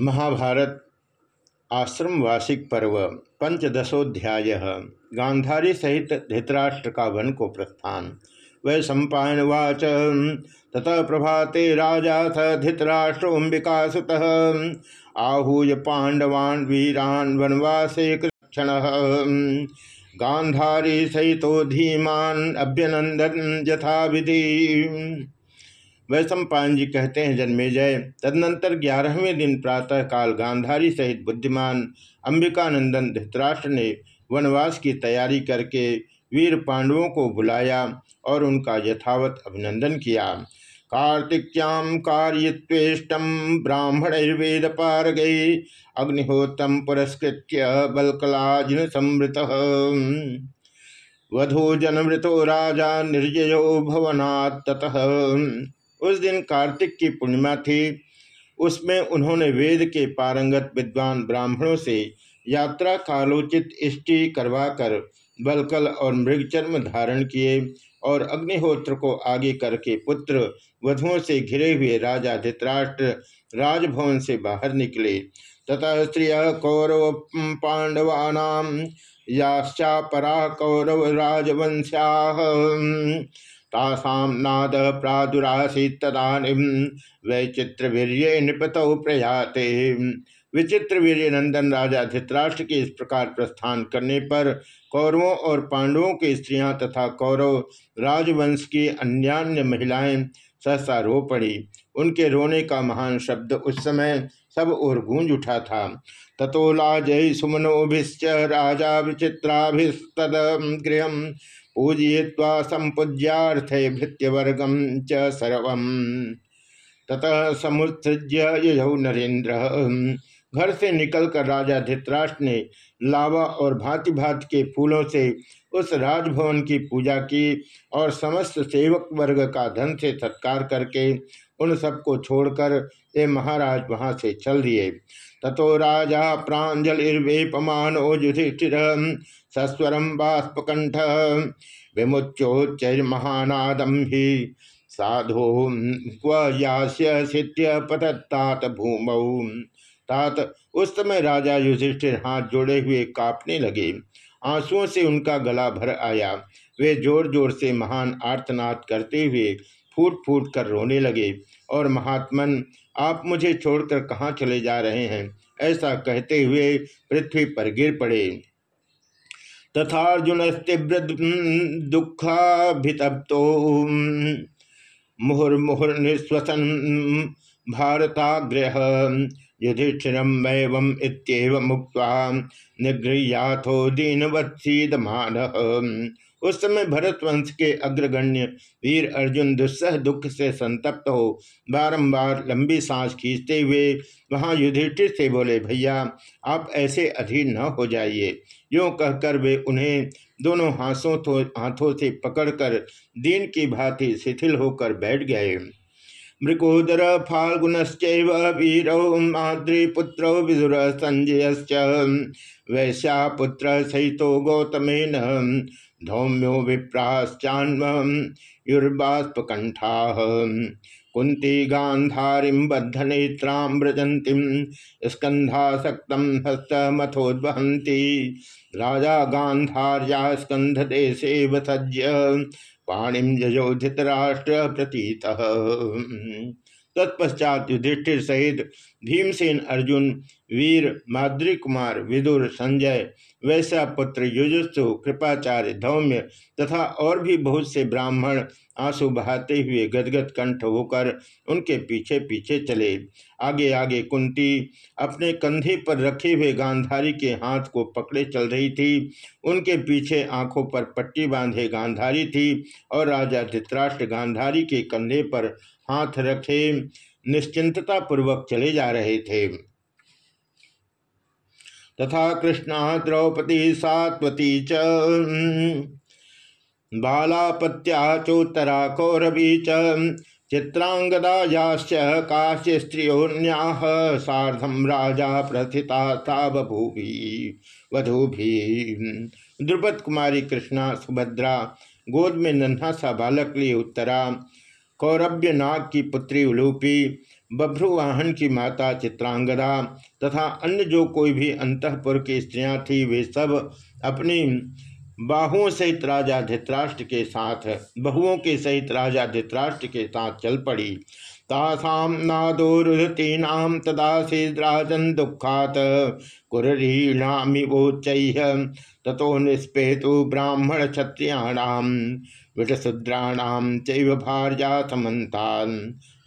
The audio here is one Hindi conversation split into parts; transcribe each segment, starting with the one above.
महाभारत आश्रम वार्षिक पर्व, पंचदशोध्याय, गांधारी सहित धृतराष्ट्र का वन को प्रस्थान। वै सम्पावाच ततः प्रभाते राजा स धृतराष्ट्रोम्बिका सुत। आहूय पांडवान्, वीरान्, वनवासे क्षण गांधारी सहित धीमान अभ्यनंदन यथा विधि वैशंपायन जी कहते हैं, जन्मे जय। तदनंतर ग्यारहवें दिन प्रातः काल गांधारी सहित बुद्धिमान अंबिकानंदन धृतराष्ट्र ने वनवास की तैयारी करके वीर पांडवों को बुलाया और उनका यथावत अभिनंदन किया। कार्तिक्याम ब्राह्मण पार गई अग्निहोत्रम पुरस्कृत बलकलाजिन समृत वधु जनमृतो राजा निर्जयो भवनात् उस दिन कार्तिक की पूर्णिमा थी। उसमें उन्होंने वेद के पारंगत विद्वान ब्राह्मणों से यात्रा कालोचित इष्टि करवाकर बलकल और मृगचर्म धारण किए और अग्निहोत्र को आगे करके पुत्र, वधुओं से घिरे हुए राजा धित्राष्ट्र राजभवन से बाहर निकले। तथा स्त्रिय कौरव पांडवानाम याश्चापरा कौरव राजवंश्या तासाम नाद प्रादुरासी तदानीम वैचित्रवीर्य निपतौ प्रयाते। विचित्र वीर्य नंदन राजा धृतराष्ट्र के इस प्रकार प्रस्थान करने पर कौरवों और पांडवों की स्त्रियाँ तथा कौरव राजवंश की अन्यान्य महिलाएँ सहसा रो पड़ी। उनके रोने का महान शब्द उस समय सब और गूंज उठा था। तथोला जय सुमनोभिश्च राजा विचित्राभिस्तद गृह पूजय्वा संपूज्यार्थे भृत्यवर्गम च सर्व ततः समुत्सृज्य यौ नरेंद्र घर से निकलकर राजा धृतराष्ट्र ने लावा और भांति भांति के फूलों से उस राजभवन की पूजा की और समस्त सेवक वर्ग का धन से सत्कार करके उन सबको छोड़कर ये महाराज वहाँ से चल दिए। तथो राजा प्राजलिर्वेपमानो युधिष्ठिर सस्वरम बाष्पकंठ विमुच्चोच्चैर्महानादम ही साधो यास्य पतत्तात भूमौ। तात, उस समय राजा युधिष्ठिर हाथ जोड़े हुए कांपने लगे। आंसुओं से उनका गला भर आया। वे ज़ोर ज़ोर से महान आर्तनाद करते हुए फूट फूट कर रोने लगे और महात्मन, आप मुझे छोड़कर कहाँ चले जा रहे हैं? ऐसा कहते हुए पृथ्वी पर गिर पड़े। तथार्जुनस्तीव्र दुखाभितप्तो मुहुर्मुहुर्निश्वसन भारताग्रह, युधिष्ठिरम मैवम इत्येव मुक्त निगृह्याथो दीनवत्सीदमान उस समय भरत वंश के अग्रगण्य वीर अर्जुन दुस्सह दुख से संतप्त हो। बारंबार लंबी सांस खींचते हुए वहाँ युधिष्ठिर से बोले, भैया, आप ऐसे अधीर न हो जाइए। यूँ कहकर वे उन्हें दोनों हाथों हाथों से पकड़कर दीन की भांति शिथिल होकर बैठ गए। मृकोदर फाल्गुनश्च वीरौ माद्रीपुत्रौ विदुर संजय वैश्यापुत्र सहित गौतमेन धौम्यो विप्राश्चान्युर्बाष्पकंठा कुंती गांधारीं बद्धनेत्रां व्रजंतीं स्कंधासक्तं हस्तमथोद्वहन्ती। राजा गांधार्या स्कंधदेशे वसज्य पाणिम जयो धृतराष्ट्र प्रतीत तत्पश्चात युधिष्ठिर सहित भीमसेन अर्जुन वीर माद्री कुमार, विदुर संजय, वैसा पुत्र युजुत्सु कृपाचार्य धौम्य तथा और भी बहुत से ब्राह्मण आँसू बहाते हुए गदगद कंठ होकर उनके पीछे पीछे चले। आगे आगे कुंती अपने कंधे पर रखे हुए गांधारी के हाथ को पकड़े चल रही थी। उनके पीछे आँखों पर पट्टी बांधे गांधारी थी और राजा धित्राष्ट्र गांधारी के कंधे पर हाथ रखे निश्चिंतता पूर्वक चले जा रहे थे। तथा कृष्णा द्रौपदी सात्वती च। बालापत्या चोत्तरा कौरवी च। चित्रांगदायाश्च काश्य स्त्रियोन्याह साधम राजा प्रथिता था बभूवी वधूभी। द्रुपद कुमारी कृष्णा, सुभद्रा, गोद में नन्हा सा बालक लिए उत्तरा। कौरव्य नाग की पुत्री उलूपी। बभ्रुवाहन की माता चित्रांगदा तथा अन्य जो कोई भी अंतपुर की स्त्रियाँ थी, वे सब अपनी बाहुओं सहित राजा धित्राष्ट्र के साथ, बहुओं के सहित राजा धित्राष्ट्र के साथ चल पड़ी। तासाम तदा से राजन दुखात कुरीणामिवोच्च तथो निष्पेतु ब्राह्मण क्षत्रियाणाम विटशुद्राणाम चैव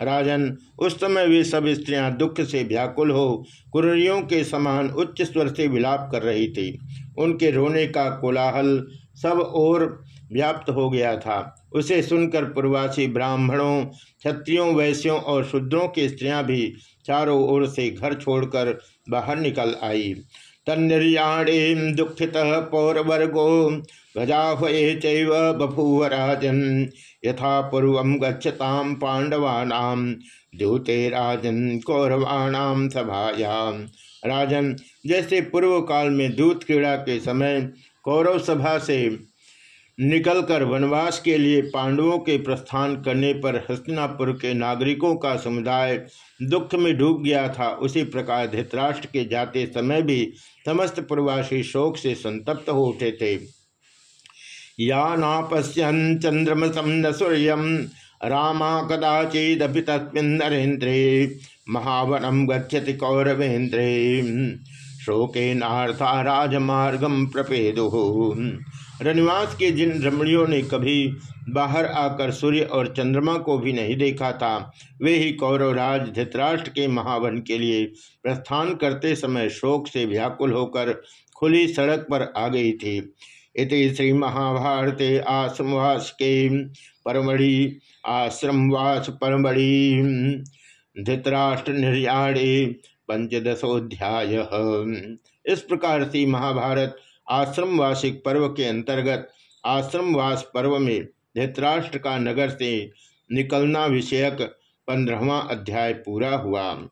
राजन, उस समय वे सब स्त्रियाँ दुख से व्याकुल हो, कुरियों के समान उच्च स्वर से विलाप कर रही थी। उनके रोने का कोलाहल सब ओर व्याप्त हो गया था। उसे सुनकर पूर्वासी ब्राह्मणों, क्षत्रियों, वैश्यों और शूद्रों की स्त्रियाँ भी चारों ओर से घर छोड़कर बाहर निकल आई। तन्निर्याणे दुखित पौरवर्गो गजा चैव यथा पूर्व गच्छताम पांडवानाम द्यूते राजन कौरवाणाम सभायाम राजन, जैसे पूर्व काल में दूत क्रीड़ा के समय कौरव सभा से निकलकर वनवास के लिए पांडवों के प्रस्थान करने पर हस्तिनापुर के नागरिकों का समुदाय दुख में डूब गया था। उसी प्रकार धृतराष्ट्र के जाते समय भी समस्त प्रवासी शोक से संतप्त हो उठे थे। या नापश्यन चंद्रमसम न सूर्य, रामा कदाचिदपि तस्मिन्नरेन्द्रे महावनम गच्छति कौरवेन्द्रे। शोके नार्था राजमार्गम प्रपेदु। रनिवास के जिन रमणियों ने कभी बाहर आकर सूर्य और चंद्रमा को भी नहीं देखा था, वे ही कौरवराज धृतराष्ट्र के महावन के लिए प्रस्थान करते समय शोक से व्याकुल होकर खुली सड़क पर आ गई थी। इति श्री महाभारते आश्रमवास के परमढ़ि आश्रमवास परमढ़ि। धृतराष्ट्र निर्याणे पंचदशोध्याय। इस प्रकार से महाभारत आश्रमवासिक पर्व के अंतर्गत आश्रमवास पर्व में धृतराष्ट्र का नगर से निकलना विषयक पंद्रहवा अध्याय पूरा हुआ।